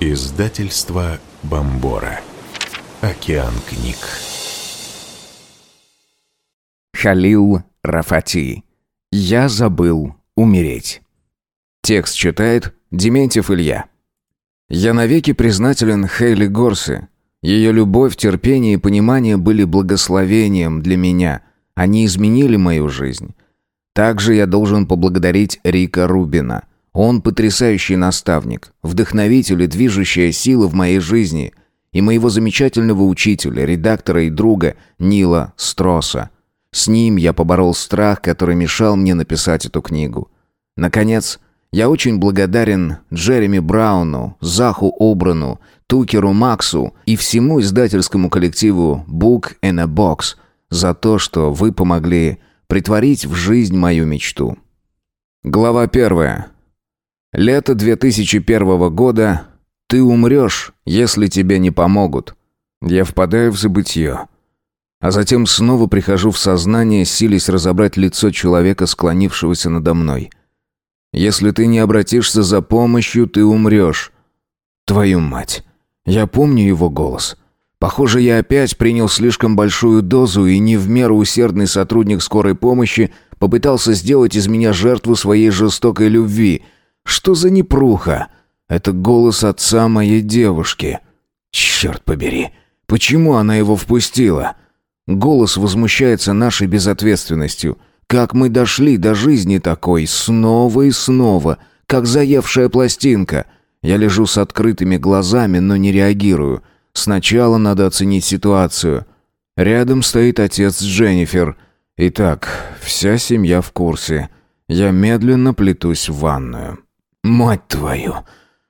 Издательство Бомбора. Океан книг. Халил Рафати. Я забыл умереть. Текст читает Дементьев Илья. Я навеки признателен Хейли Горсе. Ее любовь, терпение и понимание были благословением для меня. Они изменили мою жизнь. Также я должен поблагодарить Рика Рубина. Он потрясающий наставник, вдохновитель и движущая сила в моей жизни. И моего замечательного учителя, редактора и друга Нила Строса. С ним я поборол страх, который мешал мне написать эту книгу. Наконец, я очень благодарен Джереми Брауну, Заху Обрану, Тукеру Максу и всему издательскому коллективу Book in a Box за то, что вы помогли притворить в жизнь мою мечту. Глава первая. Лето 2001 года. Ты умрешь, если тебе не помогут. Я впадаю в забытье. А затем снова прихожу в сознание, силясь разобрать лицо человека, склонившегося надо мной. Если ты не обратишься за помощью, ты умрешь. Твою мать. Я помню его голос. Похоже, я опять принял слишком большую дозу, и не в меру усердный сотрудник скорой помощи попытался сделать из меня жертву своей жестокой любви. Что за непруха? Это голос отца моей девушки. Черт побери. Почему она его впустила? Голос возмущается нашей безответственностью. Как мы дошли до жизни такой, снова и снова, как заевшая пластинка. Я лежу с открытыми глазами, но не реагирую. Сначала надо оценить ситуацию. Рядом стоит отец Дженнифер. Итак, вся семья в курсе. Я медленно плетусь в ванную. Мать твою!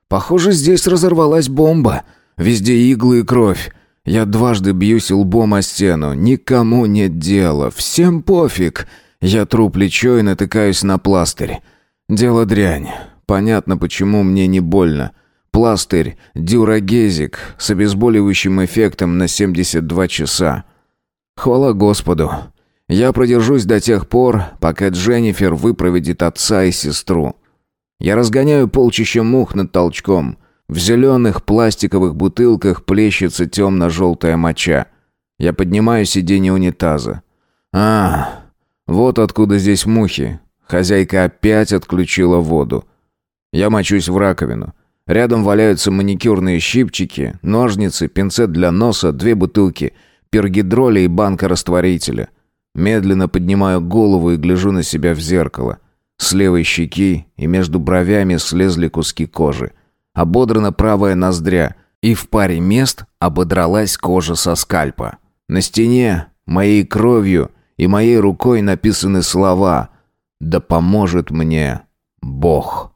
Похоже, здесь разорвалась бомба. Везде иглы и кровь. Я дважды бьюсь лбом о стену. Никому нет дела. Всем пофиг. Я тру плечо и натыкаюсь на пластырь. Дело дрянь. Понятно, почему мне не больно. Пластырь дюрагезик с обезболивающим эффектом на 72 часа. Хвала Господу. Я продержусь до тех пор, пока Дженнифер выпроведит отца и сестру. Я разгоняю полчища мух над толчком. В зеленых пластиковых бутылках плещется темно-желтая моча. Я поднимаю сиденье унитаза. А, вот откуда здесь мухи. Хозяйка опять отключила воду. Я мочусь в раковину. Рядом валяются маникюрные щипчики, ножницы, пинцет для носа, две бутылки, пергидроля и банка растворителя. Медленно поднимаю голову и гляжу на себя в зеркало. С левой щеки и между бровями слезли куски кожи. Ободрана правая ноздря, и в паре мест ободралась кожа со скальпа. На стене моей кровью и моей рукой написаны слова «Да поможет мне Бог».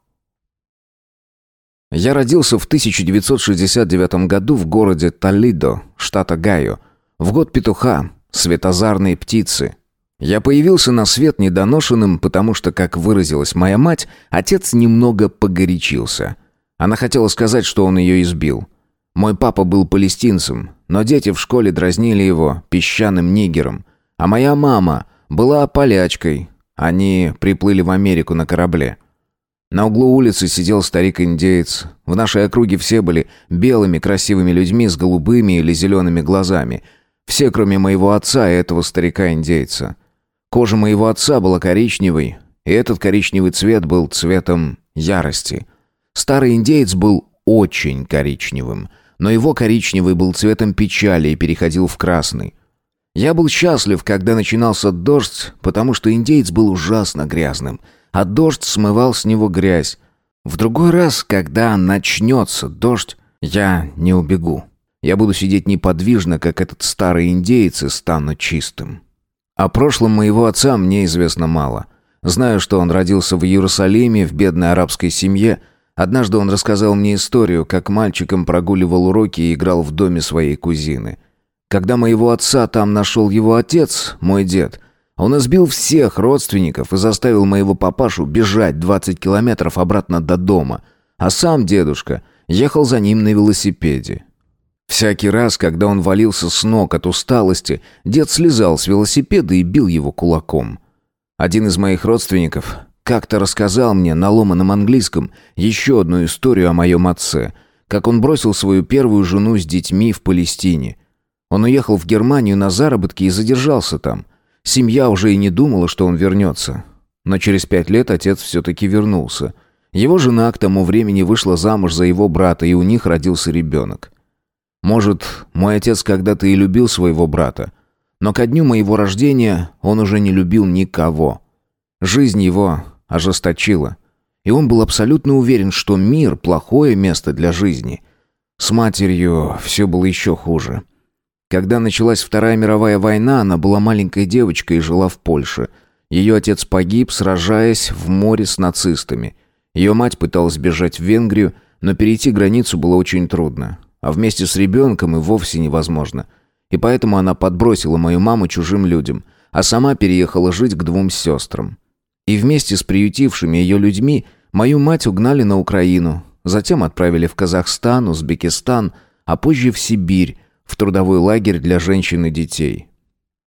Я родился в 1969 году в городе Толидо, штата Гайо, в год петуха, светозарной птицы. Я появился на свет недоношенным, потому что, как выразилась моя мать, отец немного погорячился. Она хотела сказать, что он ее избил. Мой папа был палестинцем, но дети в школе дразнили его песчаным нигером. А моя мама была полячкой. Они приплыли в Америку на корабле. На углу улицы сидел старик-индеец. В нашей округе все были белыми красивыми людьми с голубыми или зелеными глазами. Все, кроме моего отца и этого старика-индейца. Кожа моего отца была коричневой, и этот коричневый цвет был цветом ярости. Старый индеец был очень коричневым, но его коричневый был цветом печали и переходил в красный. Я был счастлив, когда начинался дождь, потому что индеец был ужасно грязным – а дождь смывал с него грязь. В другой раз, когда начнется дождь, я не убегу. Я буду сидеть неподвижно, как этот старый индеец, и стану чистым. О прошлом моего отца мне известно мало. Знаю, что он родился в Иерусалиме, в бедной арабской семье. Однажды он рассказал мне историю, как мальчиком прогуливал уроки и играл в доме своей кузины. Когда моего отца там нашел его отец, мой дед – он избил всех родственников и заставил моего папашу бежать 20 километров обратно до дома, а сам дедушка ехал за ним на велосипеде. Всякий раз, когда он валился с ног от усталости, дед слезал с велосипеда и бил его кулаком. Один из моих родственников как-то рассказал мне на ломаном английском еще одну историю о моем отце, как он бросил свою первую жену с детьми в Палестине. Он уехал в Германию на заработки и задержался там. Семья уже и не думала, что он вернется. Но через пять лет отец все-таки вернулся. Его жена к тому времени вышла замуж за его брата, и у них родился ребенок. Может, мой отец когда-то и любил своего брата, но ко дню моего рождения он уже не любил никого. Жизнь его ожесточила, и он был абсолютно уверен, что мир – плохое место для жизни. С матерью все было еще хуже. Когда началась Вторая мировая война, она была маленькой девочкой и жила в Польше. Ее отец погиб, сражаясь в море с нацистами. Ее мать пыталась бежать в Венгрию, но перейти границу было очень трудно. А вместе с ребенком и вовсе невозможно – и поэтому она подбросила мою маму чужим людям, а сама переехала жить к двум сестрам. И вместе с приютившими ее людьми мою мать угнали на Украину, затем отправили в Казахстан, Узбекистан, а позже в Сибирь, в трудовой лагерь для женщин и детей.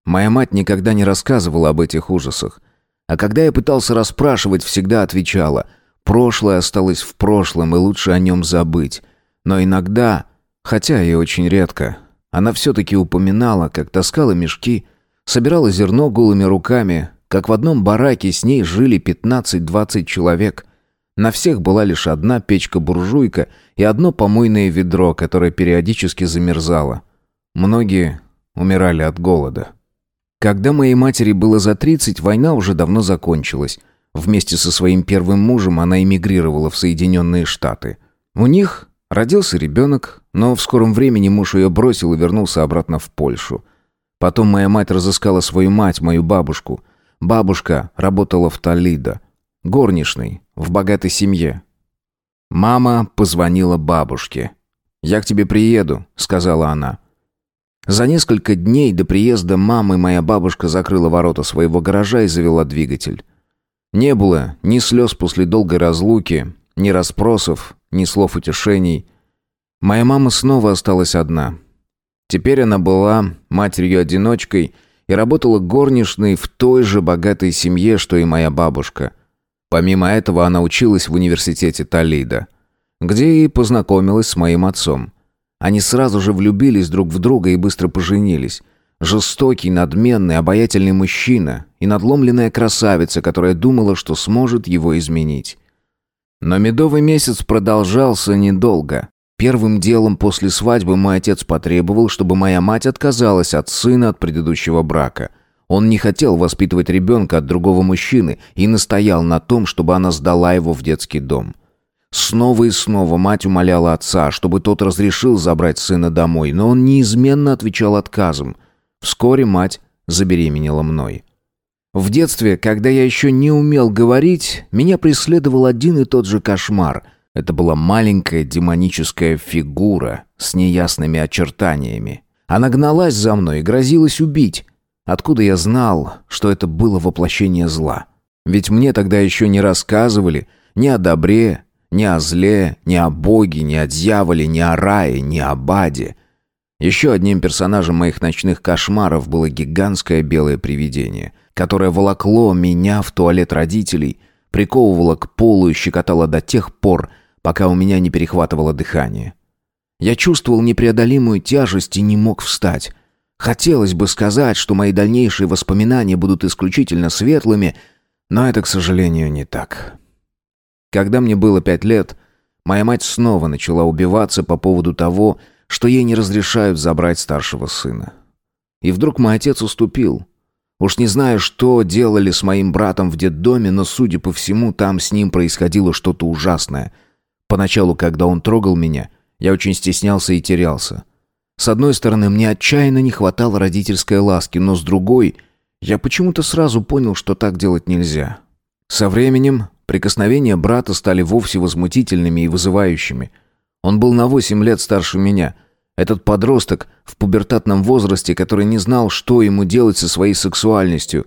Моя мать никогда не рассказывала об этих ужасах. А когда я пытался расспрашивать, всегда отвечала «Прошлое осталось в прошлом, и лучше о нем забыть». Но иногда, хотя и очень редко, она все-таки упоминала, как таскала мешки, собирала зерно голыми руками, как в одном бараке с ней жили 15-20 человек. На всех была лишь одна печка-буржуйка и одно помойное ведро, которое периодически замерзало. Многие умирали от голода. Когда моей матери было за 30, война уже давно закончилась. Вместе со своим первым мужем она эмигрировала в Соединенные Штаты. У них Родился ребенок, но в скором времени муж ее бросил и вернулся обратно в Польшу. Потом моя мать разыскала свою мать, мою бабушку. Бабушка работала в Толидо, горничной, в богатой семье. Мама позвонила бабушке. «Я к тебе приеду», — сказала она. За несколько дней до приезда мамы моя бабушка закрыла ворота своего гаража и завела двигатель. Не было ни слез после долгой разлуки, ни расспросов, ни слов утешений. Моя мама снова осталась одна. Теперь она была матерью-одиночкой и работала горничной в той же богатой семье, что и моя бабушка. Помимо этого она училась в университете Толидо, где и познакомилась с моим отцом. Они сразу же влюбились друг в друга и быстро поженились. Жестокий, надменный, обаятельный мужчина и надломленная красавица, которая думала, что сможет его изменить. Но медовый месяц продолжался недолго. Первым делом после свадьбы мой отец потребовал, чтобы моя мать отказалась от сына от предыдущего брака. Он не хотел воспитывать ребенка от другого мужчины и настоял на том, чтобы она сдала его в детский дом. Снова и снова мать умоляла отца, чтобы тот разрешил забрать сына домой, но он неизменно отвечал отказом. Вскоре мать забеременела мной. В детстве, когда я еще не умел говорить, меня преследовал один и тот же кошмар. Это была маленькая демоническая фигура с неясными очертаниями. Она гналась за мной и грозилась убить. Откуда я знал, что это было воплощение зла? Ведь мне тогда еще не рассказывали ни о добре, ни о зле, ни о боге, ни о дьяволе, ни о рае, ни о баде. Еще одним персонажем моих ночных кошмаров было гигантское белое привидение, которое волокло меня в туалет родителей, приковывало к полу и щекотало до тех пор, пока у меня не перехватывало дыхание. Я чувствовал непреодолимую тяжесть и не мог встать. Хотелось бы сказать, что мои дальнейшие воспоминания будут исключительно светлыми, но это, к сожалению, не так. Когда мне было пять лет, моя мать снова начала убиваться по поводу того, что ей не разрешают забрать старшего сына. И вдруг мой отец уступил. Уж не знаю, что делали с моим братом в детдоме, но, судя по всему, там с ним происходило что-то ужасное. Поначалу, когда он трогал меня, я очень стеснялся и терялся. С одной стороны, мне отчаянно не хватало родительской ласки, но с другой, я почему-то сразу понял, что так делать нельзя. Со временем прикосновения брата стали вовсе возмутительными и вызывающими. Он был на восемь лет старше меня. Этот подросток в пубертатном возрасте, который не знал, что ему делать со своей сексуальностью.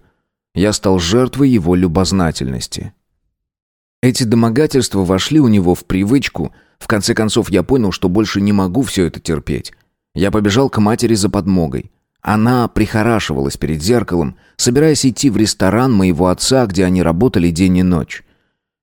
Я стал жертвой его любознательности. Эти домогательства вошли у него в привычку. В конце концов, я понял, что больше не могу все это терпеть. Я побежал к матери за подмогой. Она прихорашивалась перед зеркалом, собираясь идти в ресторан моего отца, где они работали день и ночь.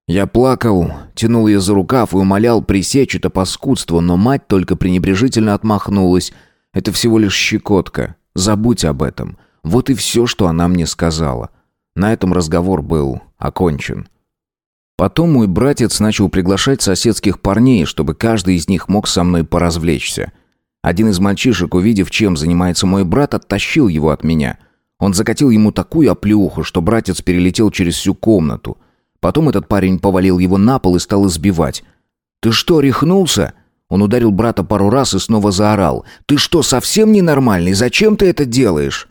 Я плакал, тянул ее за рукав и умолял пресечь это паскудство, но мать только пренебрежительно отмахнулась. Это всего лишь щекотка. Забудь об этом. Вот и все, что она мне сказала. На этом разговор был окончен. Потом мой братец начал приглашать соседских парней, чтобы каждый из них мог со мной поразвлечься. Один из мальчишек, увидев, чем занимается мой брат, оттащил его от меня. Он закатил ему такую оплеуху, что братец перелетел через всю комнату. Потом этот парень повалил его на пол и стал избивать. «Ты что, рехнулся?» Он ударил брата пару раз и снова заорал. «Ты что, совсем ненормальный? Зачем ты это делаешь?»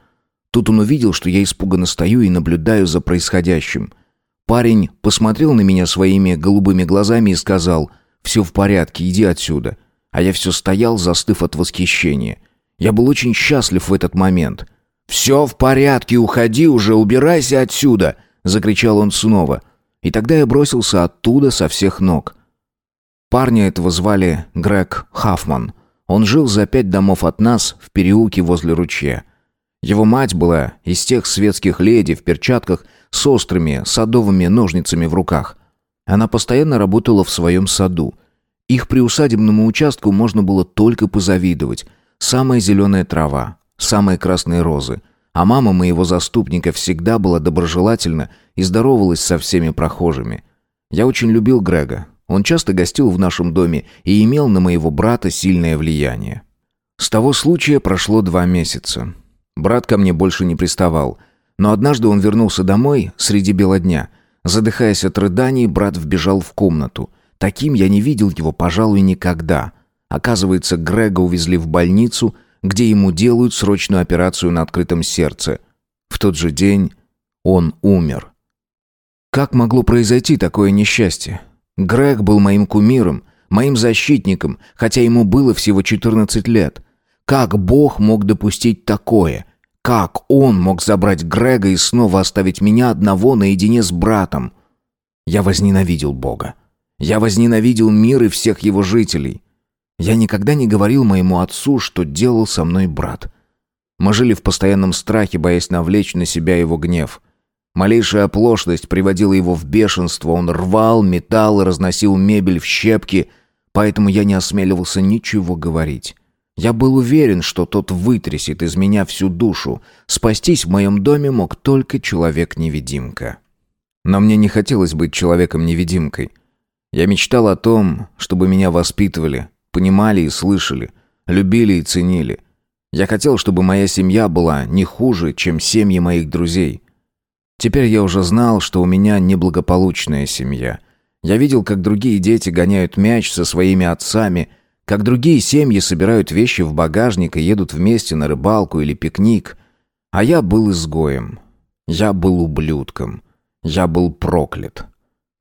Тут он увидел, что я испуганно стою и наблюдаю за происходящим. Парень посмотрел на меня своими голубыми глазами и сказал «Все в порядке, иди отсюда». А я все стоял, застыв от восхищения. Я был очень счастлив в этот момент. «Все в порядке, уходи уже, убирайся отсюда!» — закричал он снова. И тогда я бросился оттуда со всех ног. Парня этого звали Грег Хафман. Он жил за пять домов от нас в переулке возле ручья. Его мать была из тех светских леди в перчатках с острыми садовыми ножницами в руках. Она постоянно работала в своем саду. Их приусадебному участку можно было только позавидовать. Самая зеленая трава, самые красные розы. А мама моего заступника всегда была доброжелательна и здоровалась со всеми прохожими. Я очень любил Грега. Он часто гостил в нашем доме и имел на моего брата сильное влияние. С того случая прошло два месяца. Брат ко мне больше не приставал. Но однажды он вернулся домой среди бела дня. Задыхаясь от рыданий, брат вбежал в комнату. Таким я не видел его, пожалуй, никогда. Оказывается, Грега увезли в больницу, где ему делают срочную операцию на открытом сердце. В тот же день он умер. Как могло произойти такое несчастье? Грег был моим кумиром, моим защитником, хотя ему было всего 14 лет. Как Бог мог допустить такое? Как он мог забрать Грега и снова оставить меня одного наедине с братом? Я возненавидел Бога. Я возненавидел мир и всех его жителей. Я никогда не говорил моему отцу, что делал со мной брат. Мы жили в постоянном страхе, боясь навлечь на себя его гнев. Малейшая оплошность приводила его в бешенство, он рвал, метал и разносил мебель в щепки, поэтому я не осмеливался ничего говорить. Я был уверен, что тот вытрясет из меня всю душу. Спастись в моем доме мог только человек-невидимка. Но мне не хотелось быть человеком-невидимкой. Я мечтал о том, чтобы меня воспитывали, понимали и слышали, любили и ценили. Я хотел, чтобы моя семья была не хуже, чем семьи моих друзей. Теперь я уже знал, что у меня неблагополучная семья. Я видел, как другие дети гоняют мяч со своими отцами – как другие семьи собирают вещи в багажник и едут вместе на рыбалку или пикник. А я был изгоем. Я был ублюдком. Я был проклят.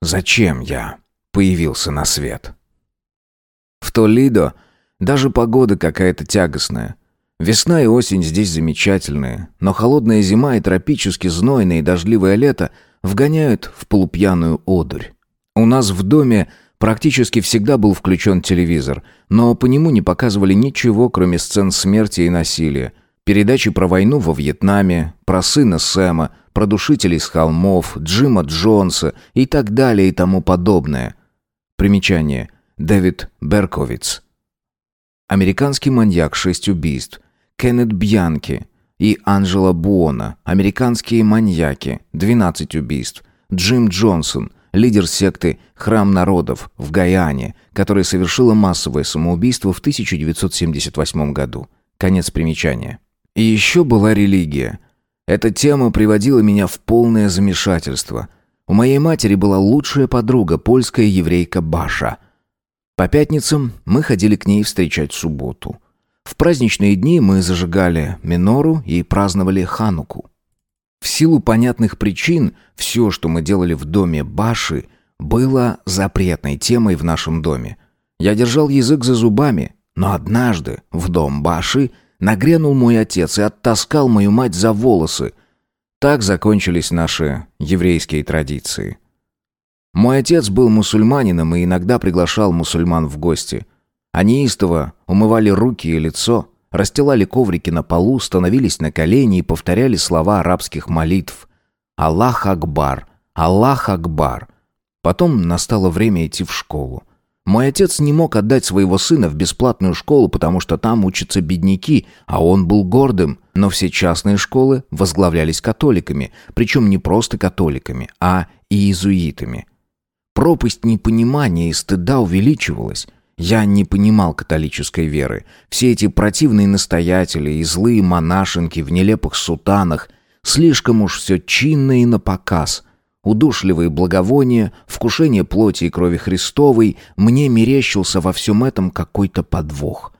Зачем я появился на свет? В Толидо даже погода какая-то тягостная. Весна и осень здесь замечательные, но холодная зима и тропически знойное и дождливое лето вгоняют в полупьяную одурь. У нас в доме Практически всегда был включен телевизор, но по нему не показывали ничего, кроме сцен смерти и насилия. Передачи про войну во Вьетнаме, про сына Сэма, про душителей с холмов, Джима Джонса и так далее и тому подобное. Примечание. Дэвид Берковиц. Американский маньяк, шесть убийств. Кеннет Бьянки и Анджела Буона. Американские маньяки, 12 убийств. Джим Джонсон – лидер секты «Храм народов» в Гаяне, которая совершила массовое самоубийство в 1978 году. Конец примечания. И еще была религия. Эта тема приводила меня в полное замешательство. У моей матери была лучшая подруга, польская еврейка Баша. По пятницам мы ходили к ней встречать субботу. В праздничные дни мы зажигали минору и праздновали Хануку. В силу понятных причин, все, что мы делали в доме Баши, было запретной темой в нашем доме. Я держал язык за зубами, но однажды в дом Баши нагрянул мой отец и оттаскал мою мать за волосы. Так закончились наши еврейские традиции. Мой отец был мусульманином и иногда приглашал мусульман в гости. Они истово умывали руки и лицо, расстилали коврики на полу, становились на колени и повторяли слова арабских молитв. «Аллах Акбар! Аллах Акбар!» Потом настало время идти в школу. Мой отец не мог отдать своего сына в бесплатную школу, потому что там учатся бедняки, а он был гордым. Но все частные школы возглавлялись католиками, причем не просто католиками, а иезуитами. Пропасть непонимания и стыда увеличивалась. Я не понимал католической веры. Все эти противные настоятели и злые монашенки в нелепых сутанах. Слишком уж все чинно и напоказ. Удушливые благовония, вкушение плоти и крови Христовой, мне мерещился во всем этом какой-то подвох.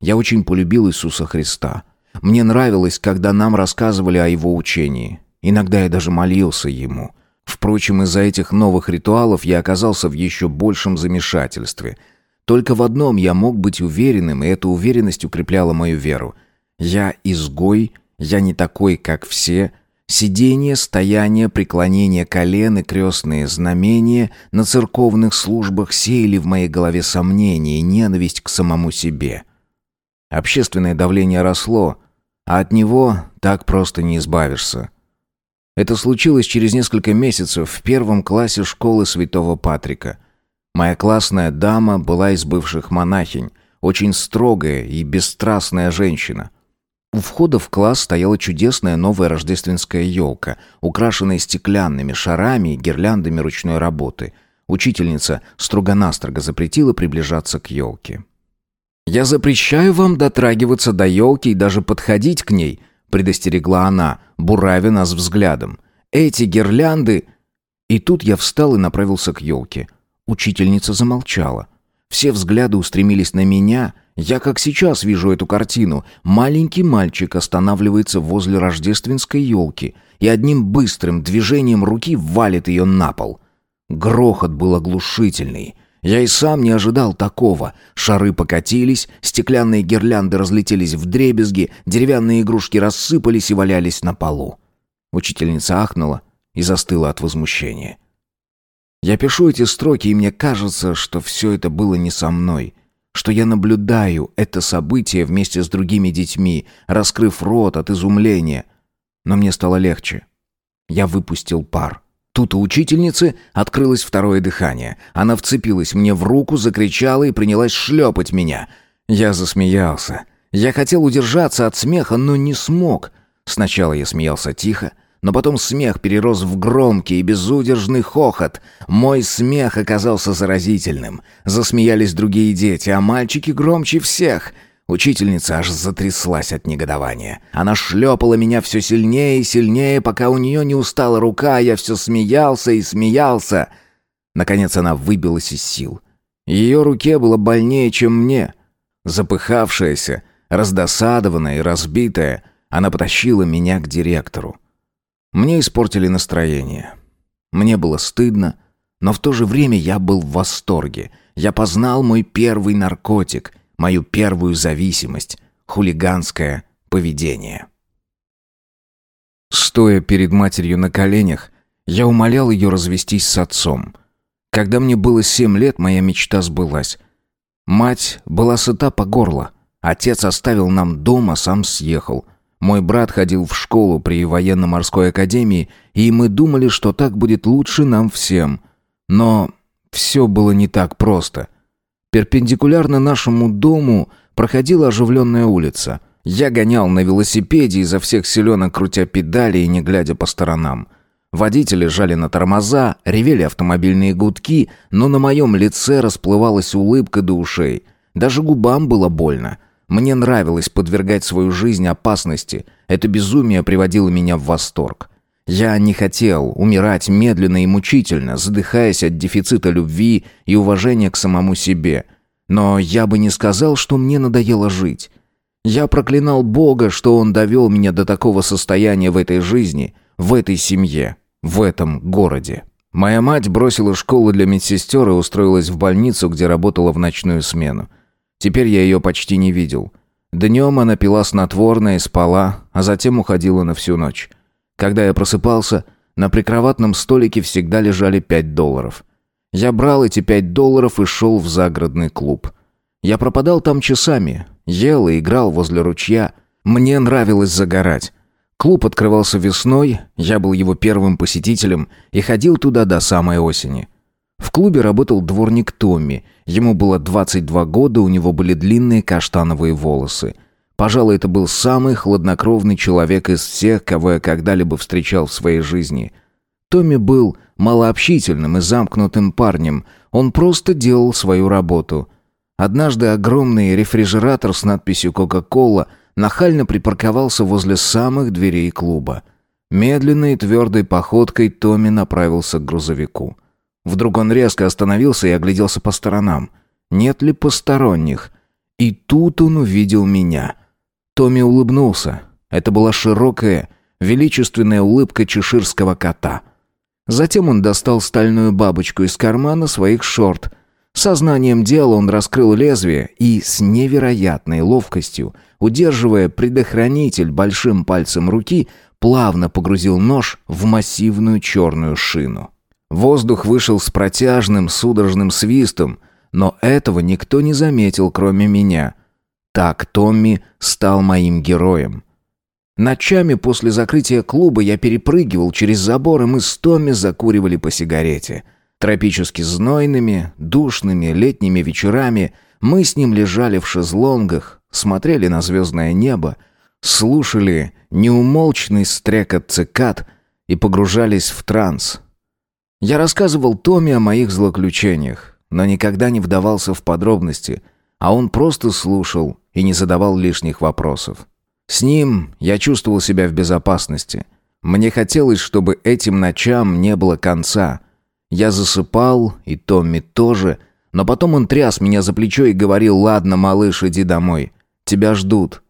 Я очень полюбил Иисуса Христа. Мне нравилось, когда нам рассказывали о Его учении. Иногда я даже молился Ему. Впрочем, из-за этих новых ритуалов я оказался в еще большем замешательстве – только в одном я мог быть уверенным, и эта уверенность укрепляла мою веру. Я изгой, я не такой, как все. Сидение, стояние, преклонение колен и крестные знамения на церковных службах сеяли в моей голове сомнения и ненависть к самому себе. Общественное давление росло, а от него так просто не избавишься. Это случилось через несколько месяцев в первом классе школы Святого Патрика. Моя классная дама была из бывших монахинь, очень строгая и бесстрастная женщина. У входа в класс стояла чудесная новая рождественская елка, украшенная стеклянными шарами и гирляндами ручной работы. Учительница строго-настрого запретила приближаться к елке. «Я запрещаю вам дотрагиваться до елки и даже подходить к ней», предостерегла она, буравя нас взглядом. «Эти гирлянды...» И тут я встал и направился к елке. Учительница замолчала. Все взгляды устремились на меня. Я как сейчас вижу эту картину. Маленький мальчик останавливается возле рождественской елки и одним быстрым движением руки валит ее на пол. Грохот был оглушительный. Я и сам не ожидал такого. Шары покатились, стеклянные гирлянды разлетелись в дребезги, деревянные игрушки рассыпались и валялись на полу. Учительница ахнула и застыла от возмущения. Я пишу эти строки, и мне кажется, что все это было не со мной, что я наблюдаю это событие вместе с другими детьми, раскрыв рот от изумления. Но мне стало легче. Я выпустил пар. Тут у учительницы открылось второе дыхание. Она вцепилась мне в руку, закричала и принялась шлепать меня. Я засмеялся. Я хотел удержаться от смеха, но не смог. Сначала я смеялся тихо, но потом смех перерос в громкий и безудержный хохот. Мой смех оказался заразительным. Засмеялись другие дети, а мальчики громче всех. Учительница аж затряслась от негодования. Она шлепала меня все сильнее и сильнее, пока у нее не устала рука, а я все смеялся и смеялся. Наконец она выбилась из сил. Ее руке было больнее, чем мне. Запыхавшаяся, раздосадованная и разбитая, она потащила меня к директору. Мне испортили настроение. Мне было стыдно, но в то же время я был в восторге. Я познал мой первый наркотик, мою первую зависимость — хулиганское поведение. Стоя перед матерью на коленях, я умолял ее развестись с отцом. Когда мне было семь лет, моя мечта сбылась. Мать была сыта по горло. Отец оставил нам дом, а сам съехал — мой брат ходил в школу при военно-морской академии, и мы думали, что так будет лучше нам всем. Но все было не так просто. Перпендикулярно нашему дому проходила оживленная улица. Я гонял на велосипеде изо всех силенок, крутя педали и не глядя по сторонам. Водители жали на тормоза, ревели автомобильные гудки, но на моем лице расплывалась улыбка до ушей. Даже губам было больно. Мне нравилось подвергать свою жизнь опасности. Это безумие приводило меня в восторг. Я не хотел умирать медленно и мучительно, задыхаясь от дефицита любви и уважения к самому себе. Но я бы не сказал, что мне надоело жить. Я проклинал Бога, что Он довел меня до такого состояния в этой жизни, в этой семье, в этом городе. Моя мать бросила школу для медсестер и устроилась в больницу, где работала в ночную смену. Теперь я ее почти не видел. Днем она пила снотворное спала, а затем уходила на всю ночь. Когда я просыпался, на прикроватном столике всегда лежали пять долларов. Я брал эти пять долларов и шел в загородный клуб. Я пропадал там часами, ел и играл возле ручья. Мне нравилось загорать. Клуб открывался весной, я был его первым посетителем и ходил туда до самой осени. В клубе работал дворник Томми. Ему было 22 года, у него были длинные каштановые волосы. Пожалуй, это был самый хладнокровный человек из всех, кого я когда-либо встречал в своей жизни. Томми был малообщительным и замкнутым парнем. Он просто делал свою работу. Однажды огромный рефрижератор с надписью «Кока-кола» нахально припарковался возле самых дверей клуба. Медленной и твердой походкой Томми направился к грузовику. Вдруг он резко остановился и огляделся по сторонам. Нет ли посторонних? И тут он увидел меня. Томми улыбнулся. Это была широкая, величественная улыбка чеширского кота. Затем он достал стальную бабочку из кармана своих шорт. Сознанием дела он раскрыл лезвие и с невероятной ловкостью, удерживая предохранитель большим пальцем руки, плавно погрузил нож в массивную черную шину. Воздух вышел с протяжным, судорожным свистом, но этого никто не заметил, кроме меня. Так Томми стал моим героем. Ночами после закрытия клуба я перепрыгивал через забор, и мы с Томми закуривали по сигарете. Тропически знойными, душными летними вечерами мы с ним лежали в шезлонгах, смотрели на звездное небо, слушали неумолчный стрекот цикад и погружались в транс. Я рассказывал Томе о моих злоключениях, но никогда не вдавался в подробности, а он просто слушал и не задавал лишних вопросов. С ним я чувствовал себя в безопасности. Мне хотелось, чтобы этим ночам не было конца. Я засыпал, и Томми тоже, но потом он тряс меня за плечо и говорил «Ладно, малыш, иди домой. Тебя ждут».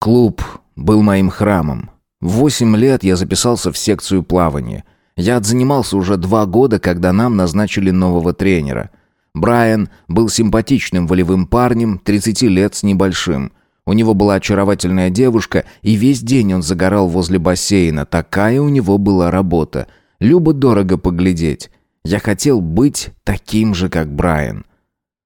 Клуб был моим храмом. В восемь лет я записался в секцию плавания. Я отзанимался уже два года, когда нам назначили нового тренера. Брайан был симпатичным волевым парнем, 30 лет с небольшим. У него была очаровательная девушка, и весь день он загорал возле бассейна. Такая у него была работа. Любо-дорого поглядеть. Я хотел быть таким же, как Брайан.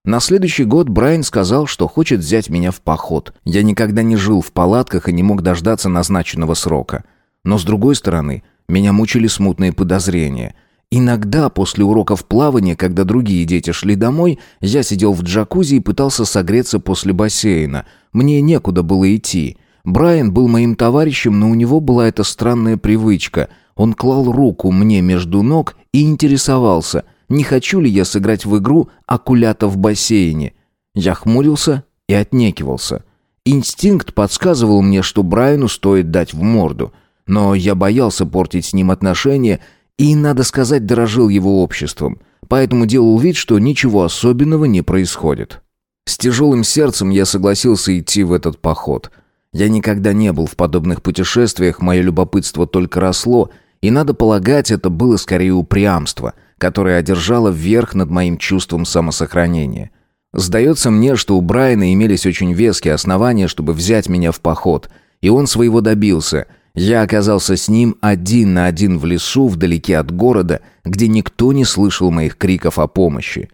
На следующий год Брайан сказал, что хочет взять меня в поход. Я никогда не жил в палатках и не мог дождаться назначенного срока. Но с другой стороны, меня мучили смутные подозрения. Иногда после уроков плавания, когда другие дети шли домой, я сидел в джакузи и пытался согреться после бассейна. Мне некуда было идти. Брайан был моим товарищем, но у него была эта странная привычка. Он клал руку мне между ног и интересовался, не хочу ли я сыграть в игру «Акулята в бассейне». Я хмурился и отнекивался. Инстинкт подсказывал мне, что Брайану стоит дать в морду. Но я боялся портить с ним отношения и, надо сказать, дорожил его обществом. Поэтому делал вид, что ничего особенного не происходит. С тяжелым сердцем я согласился идти в этот поход. Я никогда не был в подобных путешествиях, мое любопытство только росло, и, надо полагать, это было скорее упрямство – которая одержала верх над моим чувством самосохранения. Сдается мне, что у Брайана имелись очень веские основания, чтобы взять меня в поход, и он своего добился. Я оказался с ним один на один в лесу, вдалеке от города, где никто не слышал моих криков о помощи.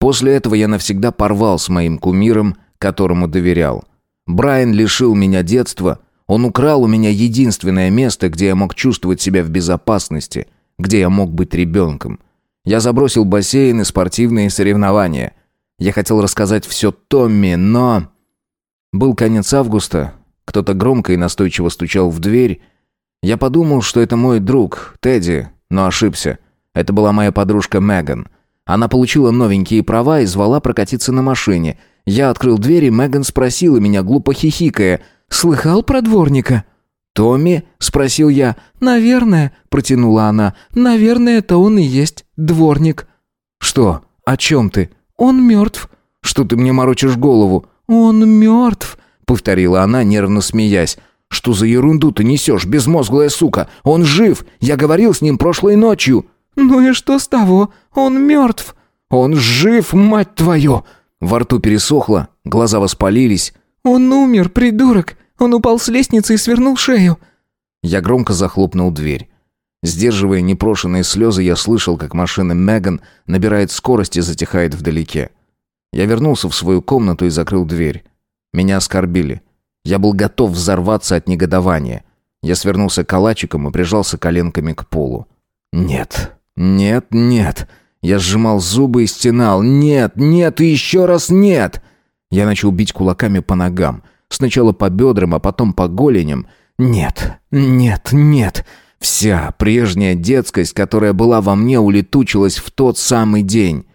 После этого я навсегда порвал с моим кумиром, которому доверял. Брайан лишил меня детства, он украл у меня единственное место, где я мог чувствовать себя в безопасности – где я мог быть ребенком. Я забросил бассейн и спортивные соревнования. Я хотел рассказать все Томми, но... Был конец августа, кто-то громко и настойчиво стучал в дверь. Я подумал, что это мой друг, Тедди, но ошибся. Это была моя подружка Меган. Она получила новенькие права и звала прокатиться на машине. Я открыл дверь, и Меган спросила меня, глупо хихикая, «Слыхал про дворника?» «Томми?» — спросил я. «Наверное», — протянула она. «Наверное, это он и есть дворник». «Что? О чем ты?» «Он мертв». «Что ты мне морочишь голову?» «Он мертв», — повторила она, нервно смеясь. «Что за ерунду ты несешь, безмозглая сука? Он жив! Я говорил с ним прошлой ночью!» «Ну и что с того? Он мертв!» «Он жив, мать твою!» Во рту пересохло, глаза воспалились. «Он умер, придурок! Он упал с лестницы и свернул шею». Я громко захлопнул дверь. Сдерживая непрошенные слезы, я слышал, как машина Меган набирает скорость и затихает вдалеке. Я вернулся в свою комнату и закрыл дверь. Меня оскорбили. Я был готов взорваться от негодования. Я свернулся калачиком и прижался коленками к полу. «Нет, нет, нет. Я сжимал зубы и стенал. «Нет, нет и еще раз нет!» Я начал бить кулаками по ногам. Сначала по бедрам, а потом по голеням. «Нет, нет, нет!» Вся прежняя детскость, которая была во мне, улетучилась в тот самый день.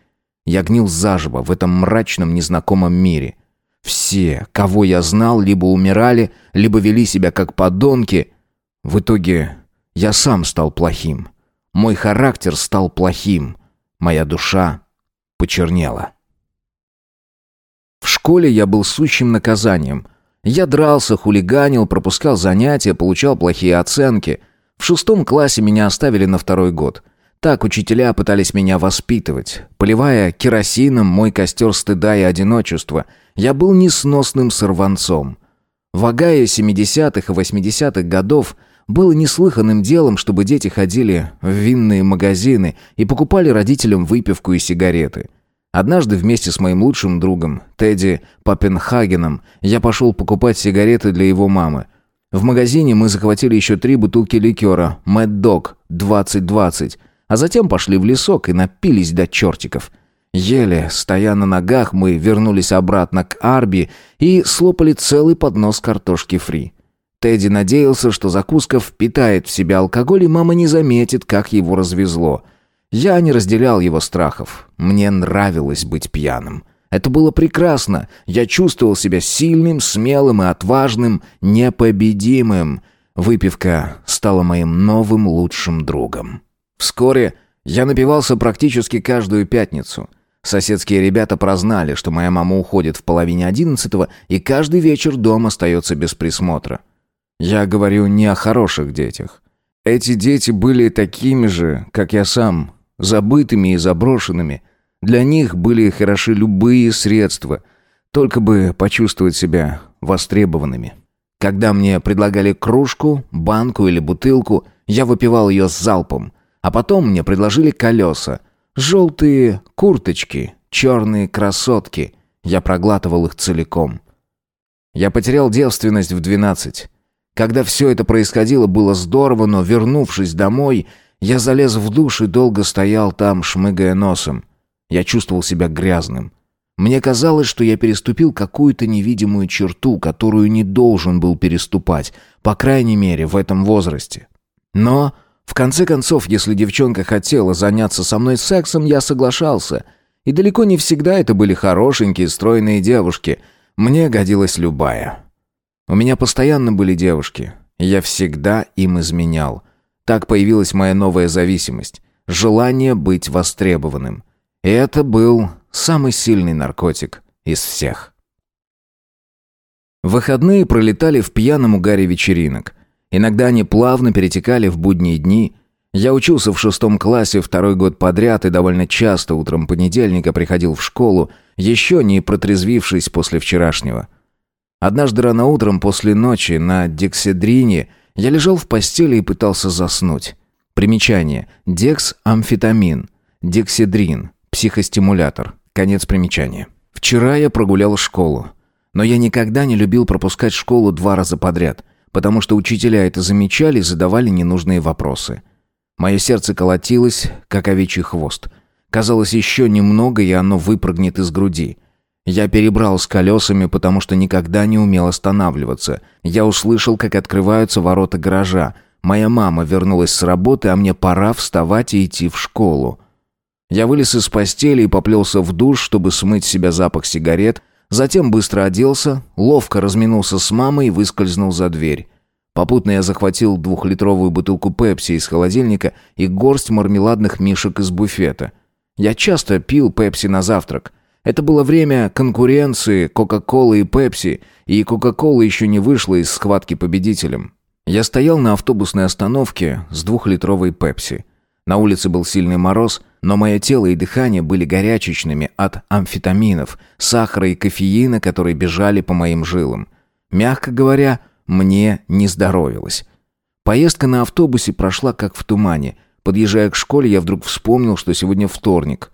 Я гнил заживо в этом мрачном незнакомом мире. Все, кого я знал, либо умирали, либо вели себя как подонки. В итоге я сам стал плохим. Мой характер стал плохим. Моя душа почернела. В школе я был сущим наказанием. Я дрался, хулиганил, пропускал занятия, получал плохие оценки. В шестом классе меня оставили на второй год. Так учителя пытались меня воспитывать. Поливая керосином мой костер стыда и одиночества, я был несносным сорванцом. В Огайо 70-х и 80-х годов было неслыханным делом, чтобы дети ходили в винные магазины и покупали родителям выпивку и сигареты. Однажды вместе с моим лучшим другом, Тедди Папенхагеном, я пошел покупать сигареты для его мамы. В магазине мы захватили еще три бутылки ликера «Мэд Дог 2020», а затем пошли в лесок и напились до чертиков. Еле, стоя на ногах, мы вернулись обратно к Арби и слопали целый поднос картошки фри. Тедди надеялся, что закуска впитает в себя алкоголь, и мама не заметит, как его развезло. Я не разделял его страхов. Мне нравилось быть пьяным. Это было прекрасно. Я чувствовал себя сильным, смелым и отважным, непобедимым. Выпивка стала моим новым лучшим другом. Вскоре я напивался практически каждую пятницу. Соседские ребята прознали, что моя мама уходит в половине одиннадцатого, и каждый вечер дом остается без присмотра. Я говорю не о хороших детях. Эти дети были такими же, как я сам, забытыми и заброшенными. Для них были хороши любые средства, только бы почувствовать себя востребованными. Когда мне предлагали кружку, банку или бутылку, я выпивал ее с залпом – а потом мне предложили колеса. Желтые курточки, черные красотки. Я проглатывал их целиком. Я потерял девственность в двенадцать. Когда все это происходило, было здорово, но, вернувшись домой, я залез в душ и долго стоял там, шмыгая носом. Я чувствовал себя грязным. Мне казалось, что я переступил какую-то невидимую черту, которую не должен был переступать, по крайней мере, в этом возрасте. Но в конце концов, если девчонка хотела заняться со мной сексом, я соглашался. И далеко не всегда это были хорошенькие, стройные девушки. Мне годилась любая. У меня постоянно были девушки. Я всегда им изменял. Так появилась моя новая зависимость. Желание быть востребованным. И это был самый сильный наркотик из всех. Выходные пролетали в пьяном угаре вечеринок. Иногда они плавно перетекали в будние дни. Я учился в шестом классе второй год подряд и довольно часто утром понедельника приходил в школу, еще не протрезвившись после вчерашнего. Однажды рано утром после ночи на дексидрине я лежал в постели и пытался заснуть. Примечание. Декс-амфетамин. Дексидрин. Психостимулятор. Конец примечания. Вчера я прогулял школу. Но я никогда не любил пропускать школу два раза подряд – потому что учителя это замечали и задавали ненужные вопросы. Мое сердце колотилось, как овечий хвост. Казалось, еще немного, и оно выпрыгнет из груди. Я перебрал с колесами, потому что никогда не умел останавливаться. Я услышал, как открываются ворота гаража. Моя мама вернулась с работы, а мне пора вставать и идти в школу. Я вылез из постели и поплелся в душ, чтобы смыть себя запах сигарет, Затем быстро оделся, ловко разминулся с мамой и выскользнул за дверь. Попутно я захватил двухлитровую бутылку пепси из холодильника и горсть мармеладных мишек из буфета. Я часто пил пепси на завтрак. Это было время конкуренции Кока-Колы и Пепси, и Кока-Кола еще не вышла из схватки победителем. Я стоял на автобусной остановке с двухлитровой Пепси. На улице был сильный мороз, но мое тело и дыхание были горячечными от амфетаминов, сахара и кофеина, которые бежали по моим жилам. Мягко говоря, мне не здоровилось. Поездка на автобусе прошла как в тумане. Подъезжая к школе, я вдруг вспомнил, что сегодня вторник.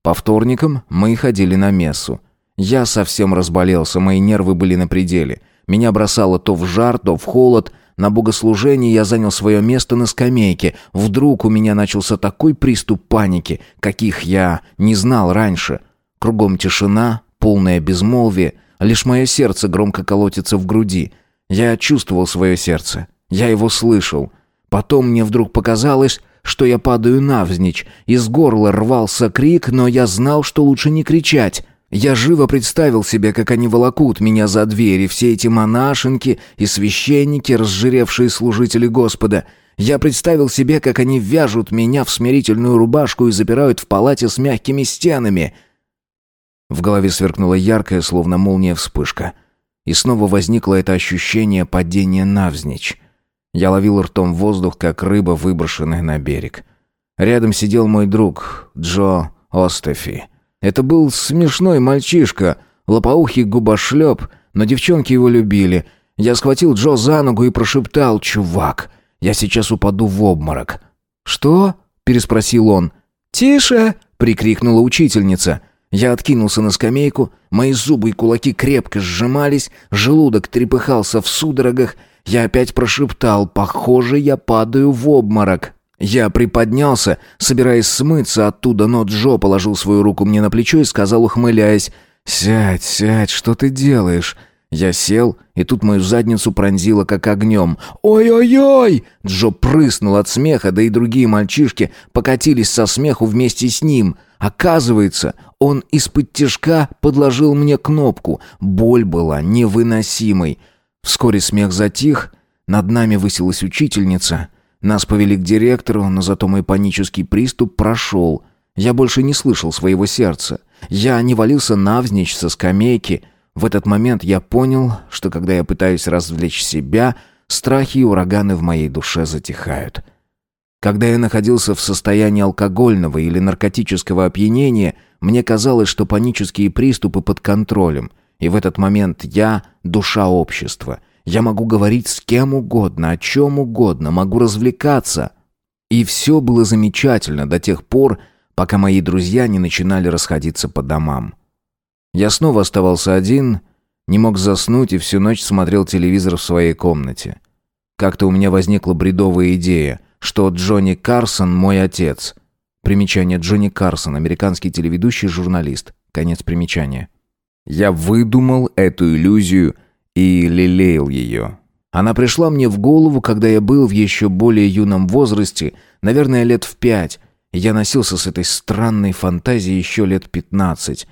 По вторникам мы ходили на мессу. Я совсем разболелся, мои нервы были на пределе. Меня бросало то в жар, то в холод, На богослужении я занял свое место на скамейке. Вдруг у меня начался такой приступ паники, каких я не знал раньше. Кругом тишина, полное безмолвие, лишь мое сердце громко колотится в груди. Я чувствовал свое сердце. Я его слышал. Потом мне вдруг показалось, что я падаю навзничь. Из горла рвался крик, но я знал, что лучше не кричать. Я живо представил себе, как они волокут меня за двери, все эти монашенки и священники, разжиревшие служители Господа. Я представил себе, как они вяжут меня в смирительную рубашку и запирают в палате с мягкими стенами. В голове сверкнула яркая, словно молния, вспышка. И снова возникло это ощущение падения навзничь. Я ловил ртом воздух, как рыба, выброшенная на берег. Рядом сидел мой друг, Джо Остефи. Это был смешной мальчишка, лопоухий губошлеп, но девчонки его любили. Я схватил Джо за ногу и прошептал «Чувак, я сейчас упаду в обморок». «Что?» – переспросил он. «Тише!» – прикрикнула учительница. Я откинулся на скамейку, мои зубы и кулаки крепко сжимались, желудок трепыхался в судорогах, я опять прошептал «Похоже, я падаю в обморок». Я приподнялся, собираясь смыться оттуда, но Джо положил свою руку мне на плечо и сказал, ухмыляясь, «Сядь, сядь, что ты делаешь?» Я сел, и тут мою задницу пронзило как огнем. «Ой-ой-ой!» Джо прыснул от смеха, да и другие мальчишки покатились со смеху вместе с ним. Оказывается, он из-под тяжка подложил мне кнопку. Боль была невыносимой. Вскоре смех затих, над нами высилась учительница. Нас повели к директору, но зато мой панический приступ прошел. Я больше не слышал своего сердца. Я не валился навзничь со скамейки. В этот момент я понял, что когда я пытаюсь развлечь себя, страхи и ураганы в моей душе затихают. Когда я находился в состоянии алкогольного или наркотического опьянения, мне казалось, что панические приступы под контролем — и в этот момент я — душа общества. Я могу говорить с кем угодно, о чем угодно, могу развлекаться. И все было замечательно до тех пор, пока мои друзья не начинали расходиться по домам. Я снова оставался один, не мог заснуть и всю ночь смотрел телевизор в своей комнате. Как-то у меня возникла бредовая идея, что Джонни Карсон мой отец. Примечание Джонни Карсон, американский телеведущий журналист. Конец примечания. Я выдумал эту иллюзию и лелеял ее. Она пришла мне в голову, когда я был в еще более юном возрасте, наверное, лет в пять. Я носился с этой странной фантазией еще лет пятнадцать.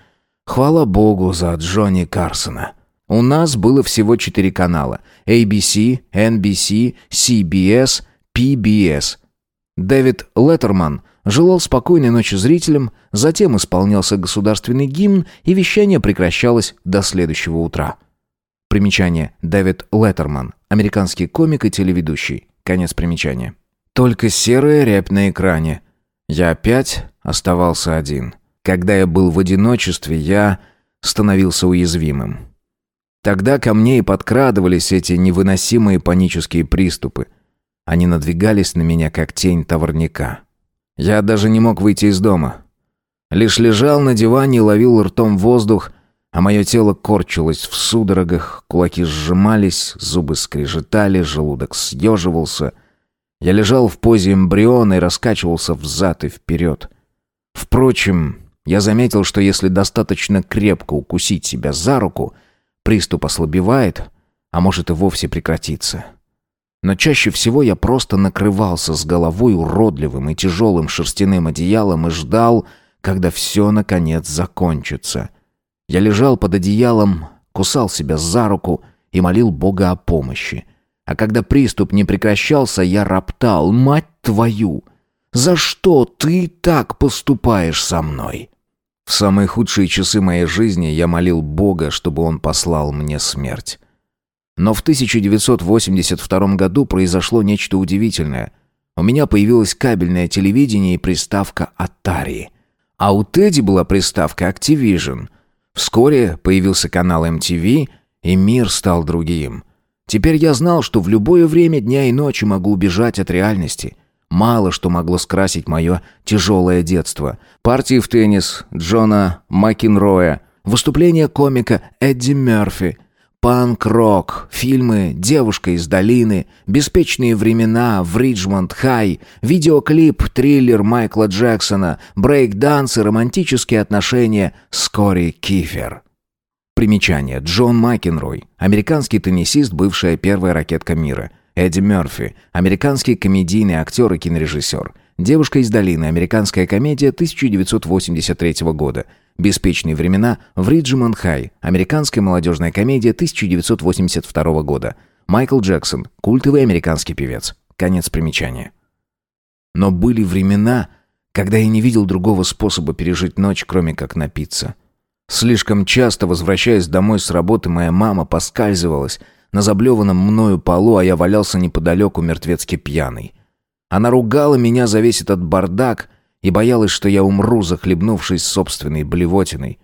Хвала богу за Джонни Карсона. У нас было всего четыре канала. ABC, NBC, CBS, PBS. Дэвид Леттерман – Желал спокойной ночи зрителям, затем исполнялся государственный гимн, и вещание прекращалось до следующего утра. Примечание. Дэвид Леттерман. Американский комик и телеведущий. Конец примечания. Только серая рябь на экране. Я опять оставался один. Когда я был в одиночестве, я становился уязвимым. Тогда ко мне и подкрадывались эти невыносимые панические приступы. Они надвигались на меня, как тень товарника. Я даже не мог выйти из дома. Лишь лежал на диване и ловил ртом воздух, а мое тело корчилось в судорогах, кулаки сжимались, зубы скрежетали, желудок съеживался. Я лежал в позе эмбриона и раскачивался взад и вперед. Впрочем, я заметил, что если достаточно крепко укусить себя за руку, приступ ослабевает, а может и вовсе прекратится. Но чаще всего я просто накрывался с головой уродливым и тяжелым шерстяным одеялом и ждал, когда все, наконец, закончится. Я лежал под одеялом, кусал себя за руку и молил Бога о помощи. А когда приступ не прекращался, я роптал «Мать твою! За что ты так поступаешь со мной?» В самые худшие часы моей жизни я молил Бога, чтобы Он послал мне смерть. Но в 1982 году произошло нечто удивительное. У меня появилось кабельное телевидение и приставка Atari. А у Тедди была приставка Activision. Вскоре появился канал MTV, и мир стал другим. Теперь я знал, что в любое время дня и ночи могу убежать от реальности. Мало что могло скрасить мое тяжелое детство. Партии в теннис Джона Макенроя, выступления комика Эдди Мерфи – панк-рок, фильмы «Девушка из долины», «Беспечные времена», в «Риджмонт-Хай», видеоклип, триллер Майкла Джексона, брейк-данс и романтические отношения с Кори Кифер. Примечание. Джон Макенрой, американский теннисист, бывшая первая ракетка мира. Эдди Мерфи, американский комедийный актер и кинорежиссер. «Девушка из долины», американская комедия 1983 года. «Беспечные времена» в Риджимон Хай, американская молодежная комедия 1982 года. Майкл Джексон, культовый американский певец. Конец примечания. Но были времена, когда я не видел другого способа пережить ночь, кроме как напиться. Слишком часто, возвращаясь домой с работы, моя мама поскальзывалась на заблеванном мною полу, а я валялся неподалеку мертвецки пьяный. Она ругала меня за весь этот бардак, и боялась, что я умру, захлебнувшись собственной блевотиной.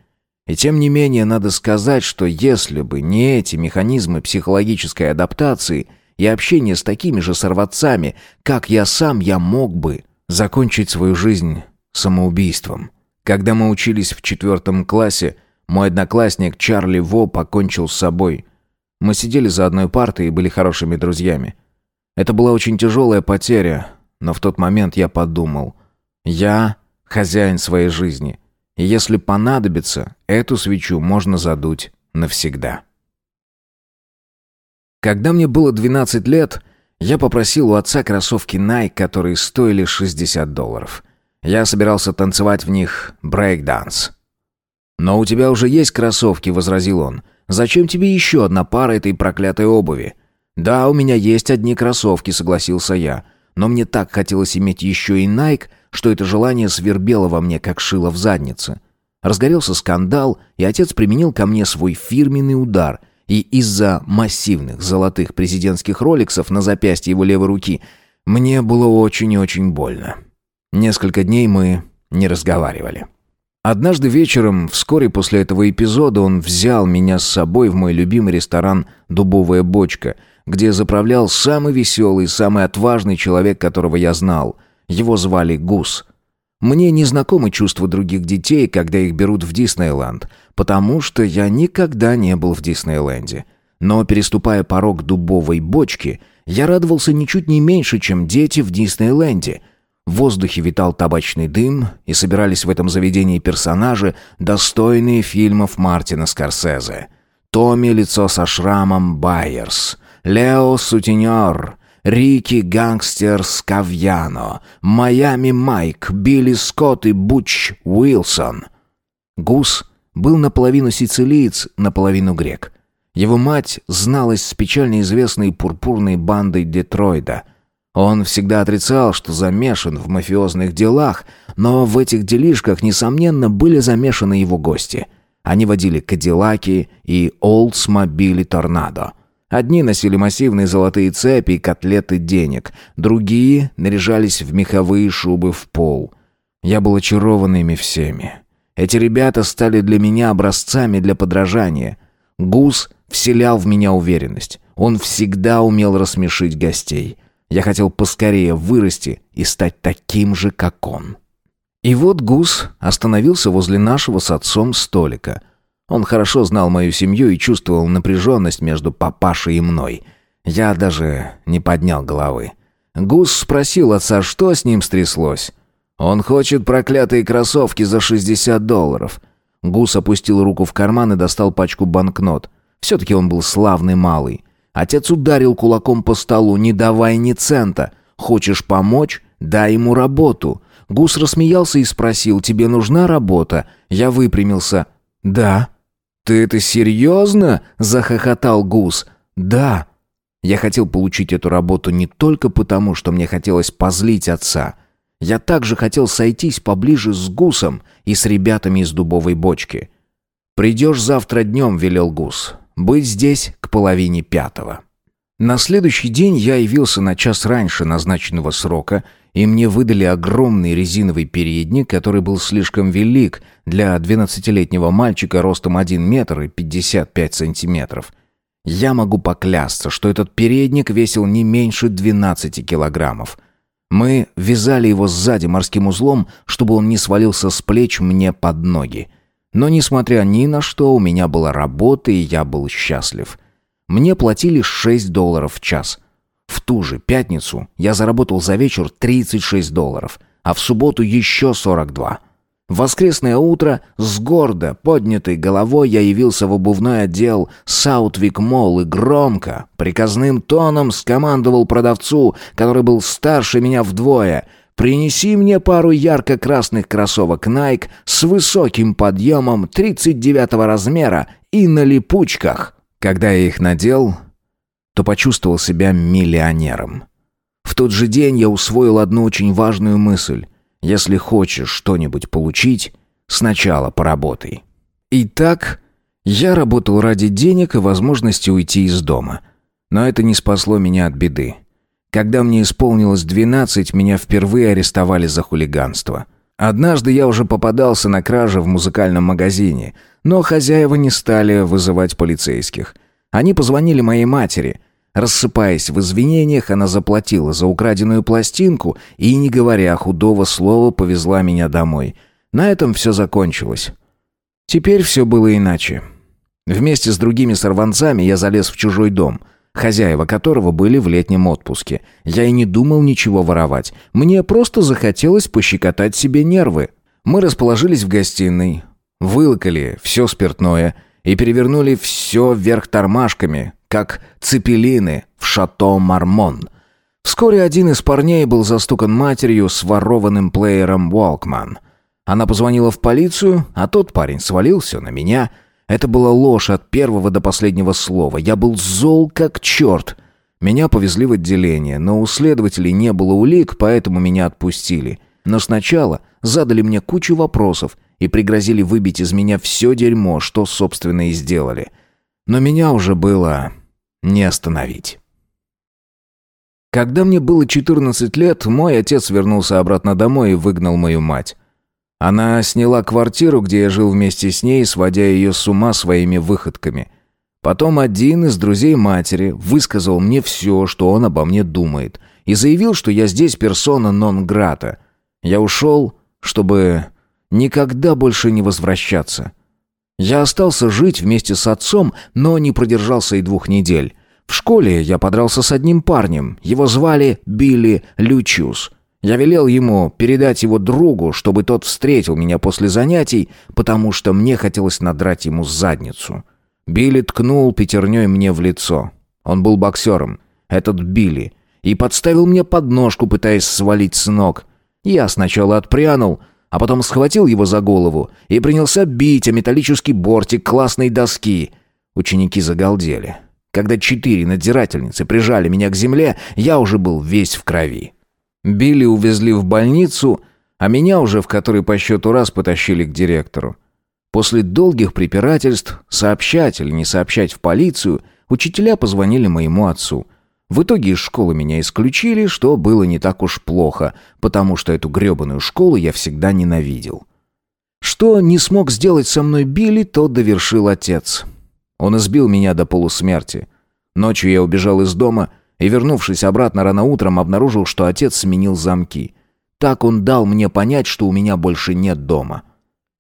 И тем не менее, надо сказать, что если бы не эти механизмы психологической адаптации и общение с такими же сорватцами, как я сам, я мог бы закончить свою жизнь самоубийством. Когда мы учились в четвертом классе, мой одноклассник Чарли Во покончил с собой. Мы сидели за одной партой и были хорошими друзьями. Это была очень тяжелая потеря, но в тот момент я подумал, я хозяин своей жизни. И если понадобится, эту свечу можно задуть навсегда. Когда мне было 12 лет, я попросил у отца кроссовки Nike, которые стоили 60 долларов. Я собирался танцевать в них брейк-данс. «Но у тебя уже есть кроссовки», — возразил он. «Зачем тебе еще одна пара этой проклятой обуви?» «Да, у меня есть одни кроссовки», — согласился я. «Но мне так хотелось иметь еще и Nike, что это желание свербело во мне, как шило в заднице. Разгорелся скандал, и отец применил ко мне свой фирменный удар, и из-за массивных золотых президентских роликсов на запястье его левой руки мне было очень и очень больно. Несколько дней мы не разговаривали. Однажды вечером, вскоре после этого эпизода, он взял меня с собой в мой любимый ресторан «Дубовая бочка», где заправлял самый веселый, самый отважный человек, которого я знал – его звали Гус. Мне не знакомы чувства других детей, когда их берут в Диснейленд, потому что я никогда не был в Диснейленде. Но переступая порог дубовой бочки, я радовался ничуть не меньше, чем дети в Диснейленде. В воздухе витал табачный дым, и собирались в этом заведении персонажи, достойные фильмов Мартина Скорсезе. Томми лицо со шрамом Байерс, Лео Сутенер, Рики Гангстер Скавьяно, Майами Майк, Билли Скотт и Буч Уилсон. Гус был наполовину сицилиец, наполовину грек. Его мать зналась с печально известной пурпурной бандой Детройда. Он всегда отрицал, что замешан в мафиозных делах, но в этих делишках, несомненно, были замешаны его гости. Они водили Кадиллаки и Олдсмобили Торнадо – Одни носили массивные золотые цепи и котлеты денег, другие наряжались в меховые шубы в пол. Я был очарован ими всеми. Эти ребята стали для меня образцами для подражания. Гус вселял в меня уверенность. Он всегда умел рассмешить гостей. Я хотел поскорее вырасти и стать таким же, как он. И вот Гус остановился возле нашего с отцом столика — он хорошо знал мою семью и чувствовал напряженность между папашей и мной. Я даже не поднял головы. Гус спросил отца, что с ним стряслось. «Он хочет проклятые кроссовки за 60 долларов». Гус опустил руку в карман и достал пачку банкнот. Все-таки он был славный малый. Отец ударил кулаком по столу, не давай ни цента. «Хочешь помочь? Дай ему работу». Гус рассмеялся и спросил, «Тебе нужна работа?» Я выпрямился. «Да». «Ты это серьезно?» – захохотал Гус. «Да». Я хотел получить эту работу не только потому, что мне хотелось позлить отца. Я также хотел сойтись поближе с Гусом и с ребятами из дубовой бочки. «Придешь завтра днем», – велел Гус. «Быть здесь к половине пятого». На следующий день я явился на час раньше назначенного срока – и мне выдали огромный резиновый передник, который был слишком велик для двенадцатилетнего мальчика ростом 1 метр и 55 сантиметров. Я могу поклясться, что этот передник весил не меньше 12 килограммов. Мы вязали его сзади морским узлом, чтобы он не свалился с плеч мне под ноги. Но, несмотря ни на что, у меня была работа, и я был счастлив. Мне платили 6 долларов в час. В ту же пятницу я заработал за вечер 36 долларов, а в субботу еще 42. Воскресное утро с гордо поднятой головой я явился в обувной отдел Саутвик Молл и громко, приказным тоном скомандовал продавцу, который был старше меня вдвое – Принеси мне пару ярко-красных кроссовок Nike с высоким подъемом 39 размера и на липучках. Когда я их надел, то почувствовал себя миллионером. В тот же день я усвоил одну очень важную мысль. Если хочешь что-нибудь получить, сначала поработай. Итак, я работал ради денег и возможности уйти из дома. Но это не спасло меня от беды. Когда мне исполнилось 12, меня впервые арестовали за хулиганство. Однажды я уже попадался на краже в музыкальном магазине, но хозяева не стали вызывать полицейских. Они позвонили моей матери. Рассыпаясь в извинениях, она заплатила за украденную пластинку и, не говоря худого слова, повезла меня домой. На этом все закончилось. Теперь все было иначе. Вместе с другими сорванцами я залез в чужой дом — хозяева которого были в летнем отпуске. Я и не думал ничего воровать. Мне просто захотелось пощекотать себе нервы. Мы расположились в гостиной, вылокали все спиртное и перевернули все вверх тормашками, как цепелины в шато Мармон. Вскоре один из парней был застукан матерью с ворованным плеером Walkman. Она позвонила в полицию, а тот парень свалился на меня – это была ложь от первого до последнего слова. Я был зол как черт. Меня повезли в отделение, но у следователей не было улик, поэтому меня отпустили. Но сначала задали мне кучу вопросов и пригрозили выбить из меня все дерьмо, что, собственно, и сделали. Но меня уже было не остановить. Когда мне было 14 лет, мой отец вернулся обратно домой и выгнал мою мать. Она сняла квартиру, где я жил вместе с ней, сводя ее с ума своими выходками. Потом один из друзей матери высказал мне все, что он обо мне думает, и заявил, что я здесь персона нон-грата. Я ушел, чтобы никогда больше не возвращаться. Я остался жить вместе с отцом, но не продержался и двух недель. В школе я подрался с одним парнем, его звали Билли Лючус. Я велел ему передать его другу, чтобы тот встретил меня после занятий, потому что мне хотелось надрать ему задницу. Билли ткнул пятерней мне в лицо. Он был боксером, этот Билли, и подставил мне подножку, пытаясь свалить с ног. Я сначала отпрянул, а потом схватил его за голову и принялся бить о металлический бортик классной доски. Ученики загалдели. Когда четыре надзирательницы прижали меня к земле, я уже был весь в крови. Билли увезли в больницу, а меня уже в который по счету раз потащили к директору. После долгих препирательств, сообщать или не сообщать в полицию, учителя позвонили моему отцу. В итоге из школы меня исключили, что было не так уж плохо, потому что эту грёбаную школу я всегда ненавидел. Что не смог сделать со мной Билли, то довершил отец. Он избил меня до полусмерти. Ночью я убежал из дома и, вернувшись обратно рано утром, обнаружил, что отец сменил замки. Так он дал мне понять, что у меня больше нет дома.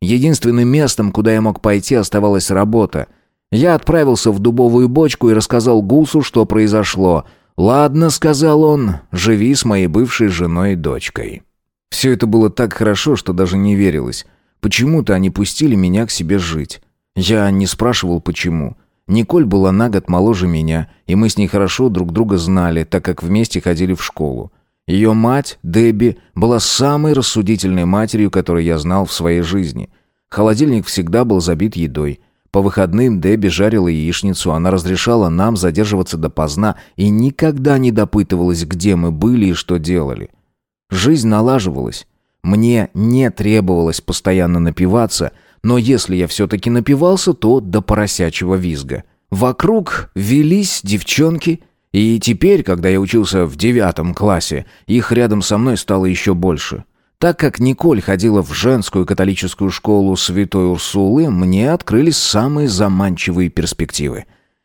Единственным местом, куда я мог пойти, оставалась работа. Я отправился в дубовую бочку и рассказал Гусу, что произошло. «Ладно», — сказал он, — «живи с моей бывшей женой и дочкой». Все это было так хорошо, что даже не верилось. Почему-то они пустили меня к себе жить. Я не спрашивал, почему. Николь была на год моложе меня, и мы с ней хорошо друг друга знали, так как вместе ходили в школу. Ее мать, Дебби, была самой рассудительной матерью, которую я знал в своей жизни. Холодильник всегда был забит едой. По выходным Дебби жарила яичницу, она разрешала нам задерживаться допоздна и никогда не допытывалась, где мы были и что делали. Жизнь налаживалась. Мне не требовалось постоянно напиваться – но если я все-таки напивался, то до поросячьего визга. Вокруг велись девчонки, и теперь, когда я учился в девятом классе, их рядом со мной стало еще больше. Так как Николь ходила в женскую католическую школу Святой Урсулы, мне открылись самые заманчивые перспективы.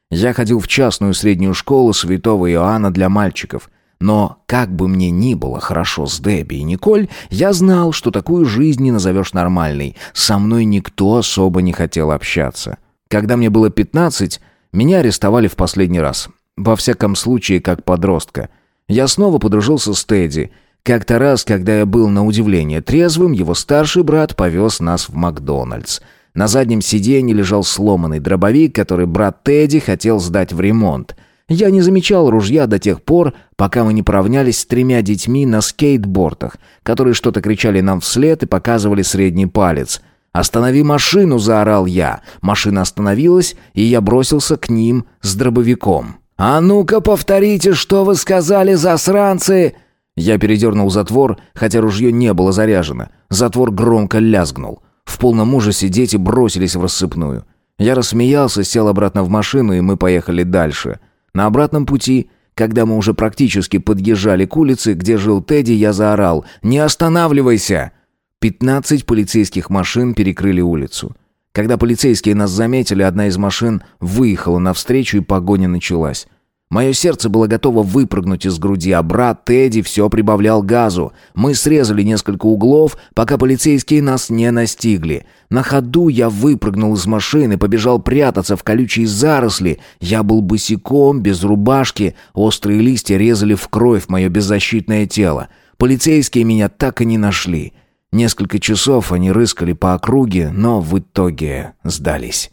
Я ходил в частную среднюю школу Святого Иоанна для мальчиков. Но как бы мне ни было хорошо с Дебби и Николь, я знал, что такую жизнь не назовешь нормальной. Со мной никто особо не хотел общаться. Когда мне было 15, Меня арестовали в последний раз. Во всяком случае, как подростка. Я снова подружился с Тедди. Как-то раз, когда я был на удивление трезвым, его старший брат повез нас в Макдональдс. На заднем сиденье лежал сломанный дробовик, который брат Тедди хотел сдать в ремонт. Я не замечал ружья до тех пор, пока мы не поравнялись с тремя детьми на скейтбордах, которые что-то кричали нам вслед и показывали средний палец. «Останови машину!» – заорал я. Машина остановилась, и я бросился к ним с дробовиком. «А ну-ка повторите, что вы сказали, засранцы!» Я передернул затвор, хотя ружье не было заряжено. Затвор громко лязгнул. В полном ужасе дети бросились в рассыпную. Я рассмеялся, сел обратно в машину, и мы поехали дальше. На обратном пути, когда мы уже практически подъезжали к улице, где жил Тедди, я заорал «Не останавливайся!». Пятнадцать полицейских машин перекрыли улицу. Когда полицейские нас заметили, одна из машин выехала навстречу, и погоня началась. Мое сердце было готово выпрыгнуть из груди, а брат Тедди все прибавлял газу. Мы срезали несколько углов, пока полицейские нас не настигли. На ходу я выпрыгнул из машины, побежал прятаться в колючие заросли. Я был босиком, без рубашки, острые листья резали в кровь мое беззащитное тело. Полицейские меня так и не нашли. Несколько часов они рыскали по округе, но в итоге сдались.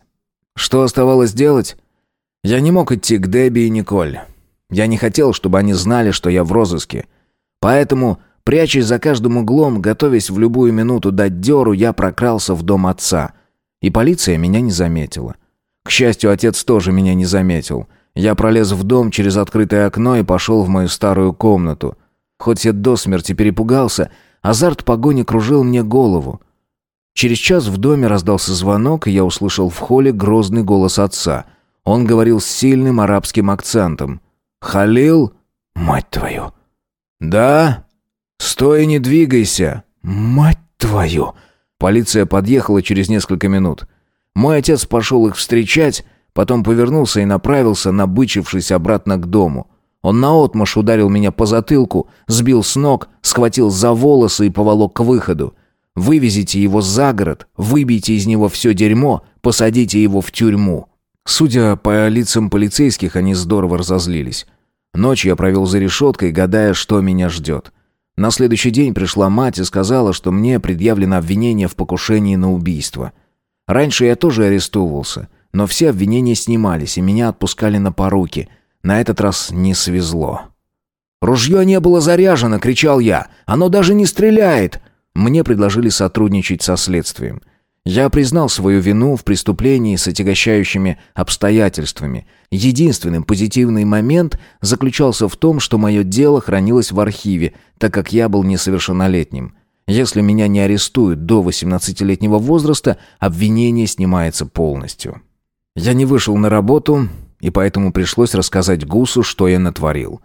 Что оставалось делать? Я не мог идти к Дебби и Николь. Я не хотел, чтобы они знали, что я в розыске. Поэтому, прячась за каждым углом, готовясь в любую минуту дать дёру, я прокрался в дом отца. И полиция меня не заметила. К счастью, отец тоже меня не заметил. Я пролез в дом через открытое окно и пошел в мою старую комнату. Хоть я до смерти перепугался, азарт погони кружил мне голову. Через час в доме раздался звонок, и я услышал в холле грозный голос отца — он говорил с сильным арабским акцентом. «Халил? Мать твою!» «Да? Стой и не двигайся!» «Мать твою!» Полиция подъехала через несколько минут. Мой отец пошел их встречать, потом повернулся и направился, набычившись обратно к дому. Он наотмашь ударил меня по затылку, сбил с ног, схватил за волосы и поволок к выходу. «Вывезите его за город, выбейте из него все дерьмо, посадите его в тюрьму». Судя по лицам полицейских, они здорово разозлились. Ночь я провел за решеткой, гадая, что меня ждет. На следующий день пришла мать и сказала, что мне предъявлено обвинение в покушении на убийство. Раньше я тоже арестовывался, но все обвинения снимались, и меня отпускали на поруки. На этот раз не свезло. «Ружье не было заряжено!» — кричал я. «Оно даже не стреляет!» Мне предложили сотрудничать со следствием. Я признал свою вину в преступлении с отягощающими обстоятельствами. Единственный позитивный момент заключался в том, что мое дело хранилось в архиве, так как я был несовершеннолетним. Если меня не арестуют до 18-летнего возраста, обвинение снимается полностью. Я не вышел на работу, и поэтому пришлось рассказать Гусу, что я натворил.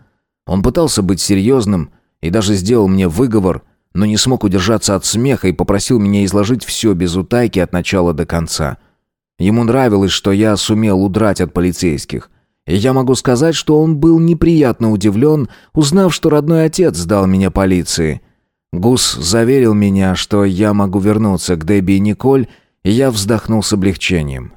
Он пытался быть серьезным и даже сделал мне выговор – но не смог удержаться от смеха и попросил меня изложить все без утайки от начала до конца. Ему нравилось, что я сумел удрать от полицейских. И я могу сказать, что он был неприятно удивлен, узнав, что родной отец сдал меня полиции. Гус заверил меня, что я могу вернуться к Дебби и Николь, и я вздохнул с облегчением.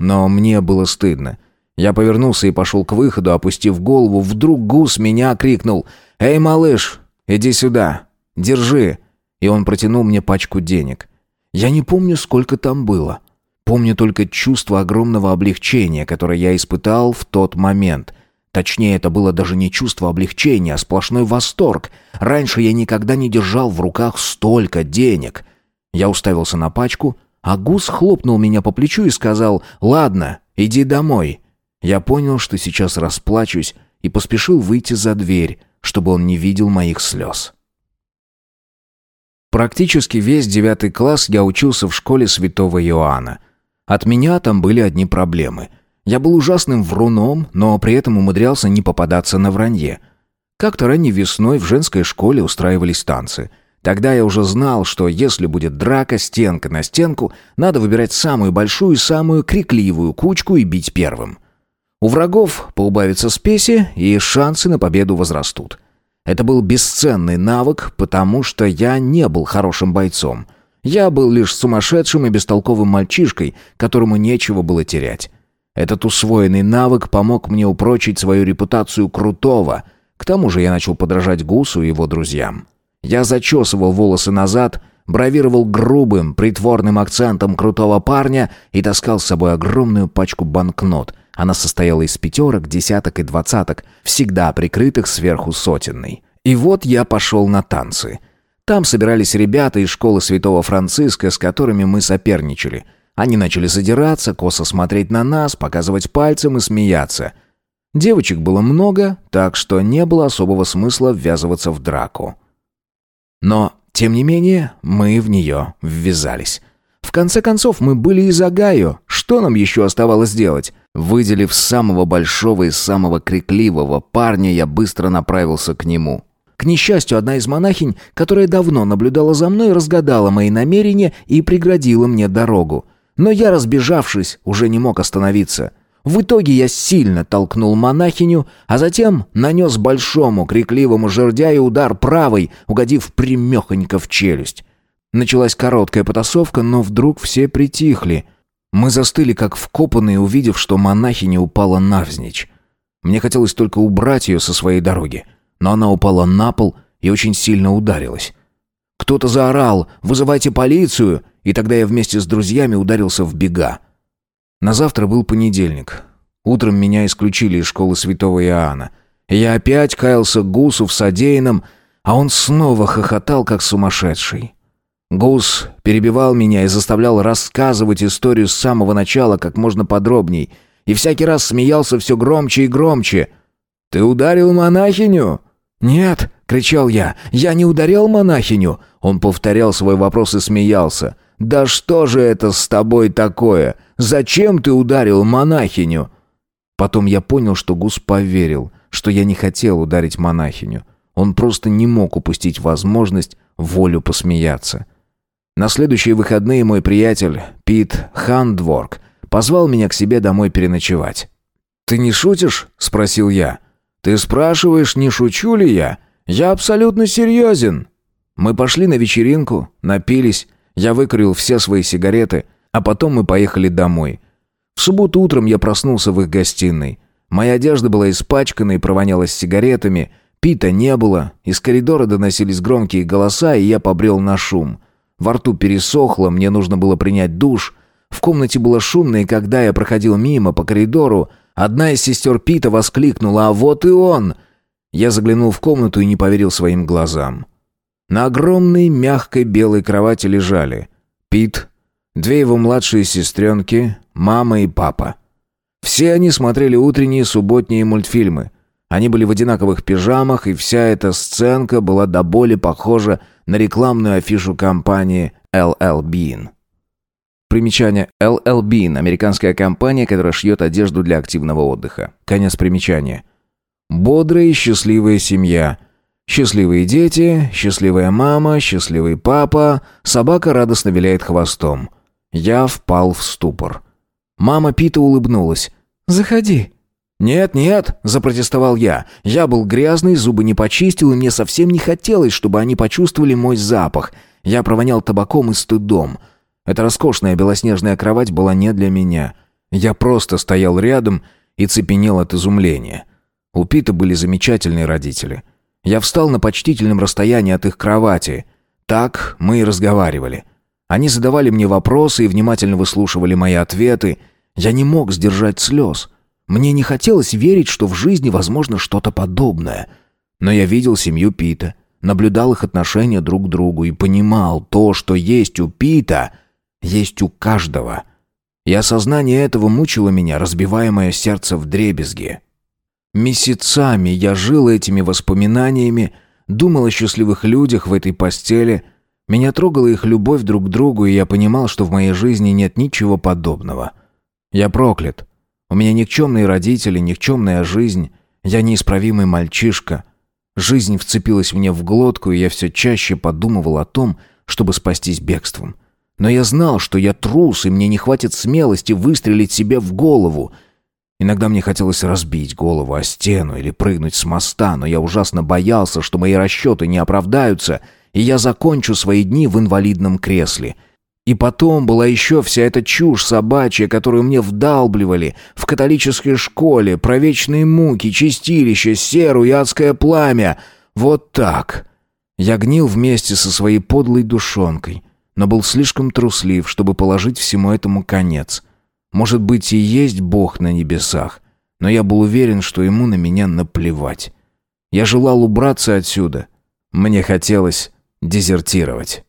Но мне было стыдно. Я повернулся и пошел к выходу, опустив голову. Вдруг Гус меня крикнул «Эй, малыш, иди сюда!» Держи!» И он протянул мне пачку денег. Я не помню, сколько там было. Помню только чувство огромного облегчения, которое я испытал в тот момент. Точнее, это было даже не чувство облегчения, а сплошной восторг. Раньше я никогда не держал в руках столько денег. Я уставился на пачку, а Гус хлопнул меня по плечу и сказал «Ладно, иди домой». Я понял, что сейчас расплачусь, и поспешил выйти за дверь, чтобы он не видел моих слез. Практически весь девятый класс я учился в школе святого Иоанна. От меня там были одни проблемы. Я был ужасным вруном, но при этом умудрялся не попадаться на вранье. Как-то ранней весной в женской школе устраивались танцы. Тогда я уже знал, что если будет драка стенка на стенку, надо выбирать самую большую и самую крикливую кучку и бить первым. У врагов поубавится спеси, и шансы на победу возрастут. Это был бесценный навык, потому что я не был хорошим бойцом. Я был лишь сумасшедшим и бестолковым мальчишкой, которому нечего было терять. Этот усвоенный навык помог мне упрочить свою репутацию крутого. К тому же я начал подражать Гусу и его друзьям. Я зачесывал волосы назад, бравировал грубым, притворным акцентом крутого парня и таскал с собой огромную пачку банкнот. Она состояла из пятерок, десяток и двадцаток, всегда прикрытых сверху сотенной. И вот я пошел на танцы. Там собирались ребята из школы Святого Франциска, с которыми мы соперничали – они начали задираться, косо смотреть на нас, показывать пальцем и смеяться. Девочек было много, так что не было особого смысла ввязываться в драку. Но, тем не менее, мы в нее ввязались. В конце концов, мы были из Агаю. Что нам еще оставалось делать? Выделив самого большого и самого крикливого парня, я быстро направился к нему. К несчастью, одна из монахинь, которая давно наблюдала за мной, разгадала мои намерения и преградила мне дорогу. Но я, разбежавшись, уже не мог остановиться. В итоге я сильно толкнул монахиню, а затем нанес большому крикливому жердяю удар правой, угодив примехонько в челюсть. Началась короткая потасовка, но вдруг все притихли. Мы застыли как вкопанные, увидев, что монахиня упала навзничь. Мне хотелось только убрать ее со своей дороги, но она упала на пол и очень сильно ударилась. Кто-то заорал «Вызывайте полицию!» И тогда я вместе с друзьями ударился в бега. На завтра был понедельник. Утром меня исключили из школы святого Иоанна. Я опять каялся Гусу в содеянном, а он снова хохотал, как сумасшедший. Гус перебивал меня и заставлял рассказывать историю с самого начала как можно подробней, и всякий раз смеялся все громче и громче. «Ты ударил монахиню?» «Нет!» — кричал я. «Я не ударял монахиню!» Он повторял свой вопрос и смеялся. «Да что же это с тобой такое? Зачем ты ударил монахиню?» Потом я понял, что Гус поверил, что я не хотел ударить монахиню. Он просто не мог упустить возможность волю посмеяться. На следующие выходные мой приятель Пит Хандворк позвал меня к себе домой переночевать. «Ты не шутишь?» — спросил я. «Ты спрашиваешь, не шучу ли я? Я абсолютно серьезен». Мы пошли на вечеринку, напились, я выкурил все свои сигареты, а потом мы поехали домой. В субботу утром я проснулся в их гостиной. Моя одежда была испачкана и провонялась сигаретами. Пита не было, из коридора доносились громкие голоса, и я побрел на шум. Во рту пересохло, мне нужно было принять душ. В комнате было шумно, и когда я проходил мимо по коридору, одна из сестер Пита воскликнула «А вот и он!». Я заглянул в комнату и не поверил своим глазам. На огромной мягкой белой кровати лежали Пит, две его младшие сестренки, мама и папа. Все они смотрели утренние субботние мультфильмы. Они были в одинаковых пижамах, и вся эта сценка была до боли похожа на рекламную афишу компании LL Bean. Примечание LL Bean – американская компания, которая шьет одежду для активного отдыха. Конец примечания. Бодрая и счастливая семья – Счастливые дети, счастливая мама, счастливый папа. Собака радостно виляет хвостом. Я впал в ступор. Мама Пита улыбнулась. «Заходи». «Нет, нет», — запротестовал я. Я был грязный, зубы не почистил, и мне совсем не хотелось, чтобы они почувствовали мой запах. Я провонял табаком и стыдом. Эта роскошная белоснежная кровать была не для меня. Я просто стоял рядом и цепенел от изумления. У Пита были замечательные родители. Я встал на почтительном расстоянии от их кровати. Так мы и разговаривали. Они задавали мне вопросы и внимательно выслушивали мои ответы. Я не мог сдержать слез. Мне не хотелось верить, что в жизни возможно что-то подобное. Но я видел семью Пита, наблюдал их отношения друг к другу и понимал, то, что есть у Пита, есть у каждого. И осознание этого мучило меня, разбивая мое сердце в дребезги. Месяцами я жил этими воспоминаниями, думал о счастливых людях в этой постели. Меня трогала их любовь друг к другу, и я понимал, что в моей жизни нет ничего подобного. Я проклят. У меня никчемные родители, никчемная жизнь. Я неисправимый мальчишка. Жизнь вцепилась мне в глотку, и я все чаще подумывал о том, чтобы спастись бегством. Но я знал, что я трус, и мне не хватит смелости выстрелить себе в голову — Иногда мне хотелось разбить голову о стену или прыгнуть с моста, но я ужасно боялся, что мои расчеты не оправдаются, и я закончу свои дни в инвалидном кресле. И потом была еще вся эта чушь собачья, которую мне вдалбливали в католической школе, про вечные муки, чистилище, серу и адское пламя. Вот так. Я гнил вместе со своей подлой душонкой, но был слишком труслив, чтобы положить всему этому конец. Может быть, и есть Бог на небесах, но я был уверен, что ему на меня наплевать. Я желал убраться отсюда. Мне хотелось дезертировать.